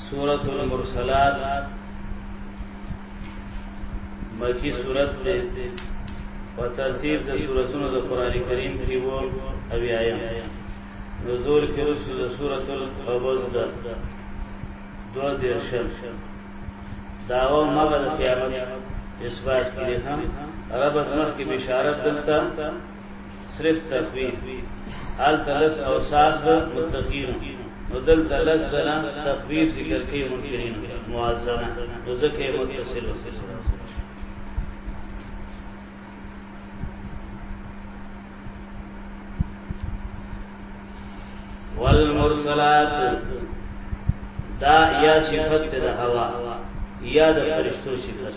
سورة المرسلات مکی سورت تے و ترتیب دا سورتون دا قرآن کریم کی وہ اوی آیا نزول کی رسو دا سورت القبض دا دو درشن دعوه مغد قیامت اثبات کی دیتا ربط مخ کی بشارت دلتا صرف تخویف حال تلس او ساز به متقین نو دل تلس زنا تخویف ذکر کې منکرین موازنه نو ځکه متصل وسره والمرسلات دا یا صفت د هوا یا د فرشتو صفت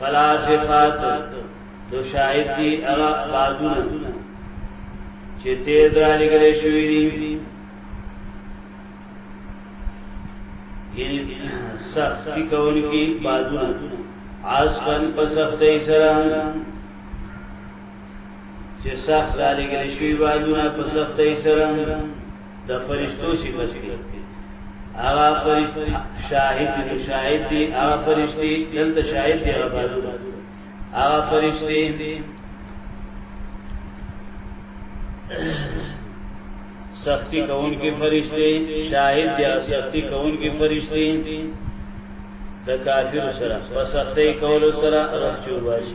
فلاسفات دو شاید دی اغا بازونه چې تیر درا لګلې شوې دي یعنی سختی کول کی بازونه آسفن په سختۍ سره چې سخت زالي ګل شوی واجونه په سختۍ سره د فرشتو صفت دی هغه فرشت شاهد دی شاهد دی هغه فرشتي دلته شاهد دی هغه بازو هغه فرشتي سختی کون کی فرشتے شاہد یا سختی کون کی فرشتے د کافر سره په سختۍ کولو سره رحم چوباشي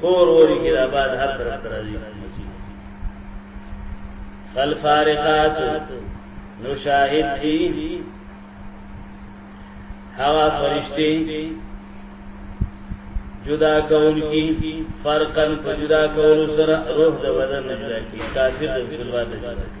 خور وری کې د آباد هر طرف ته راځي فالفارقات نو شاهد دي هوا فرشتي جدا کول کی فرقا په جدا کول سره روح د بدن نه جدا کی کافر د مسلمان نه جدا کی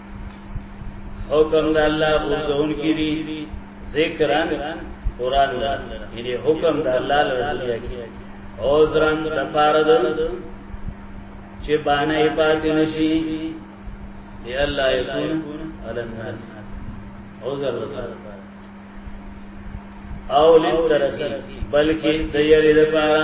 حکم د الله غوزون کی دي ذکرن قران لرا یعنی حکم د الله لرا دنیا کی او زرن د فارد چې باندې پاتې نشي دی الله یکون علی الناس او زر او لترقی بلکې د یری لپاره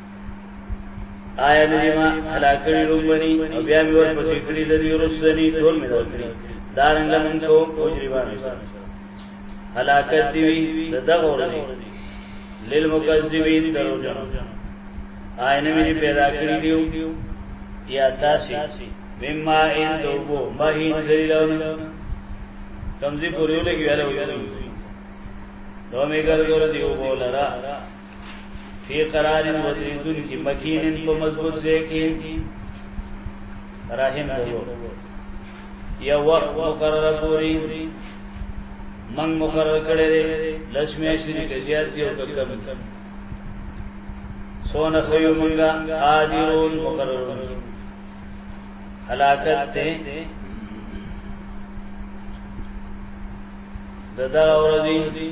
آیا ندی ما حلاکړی رومنی او بیا می ورپسې کړی د دې رسنی ټول می درکړي دارنګ لمن کو مجرمان حلاکت دی د دغه ورنی للمکذبین درو جن آینه می پیدا کړی دیو یا تاسی مما ان دوبو مهین زلیلون کمزی پوریو لگی ویلو نو می ګرځول دیو بولرا فی قرار وزیدون کی مکین په مضبوط ځای کې رحم هو یا وخت مقرر پوری من مقرر کړی دی لسمه شری کې زیات یو کم سون خیو منگا قادرون مقررون حلاکت تے ددا ورزی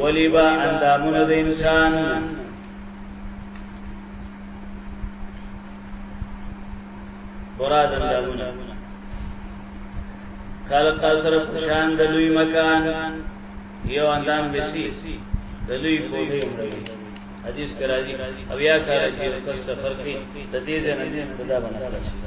ولی با اندامون د انسان براد اندامون خلق سره پشان د لوی مکان یو اندام بسی د لوی کوټه حدیث کرا دی او یا کار چې کس سفر کې د دې ځنه صدا بناسته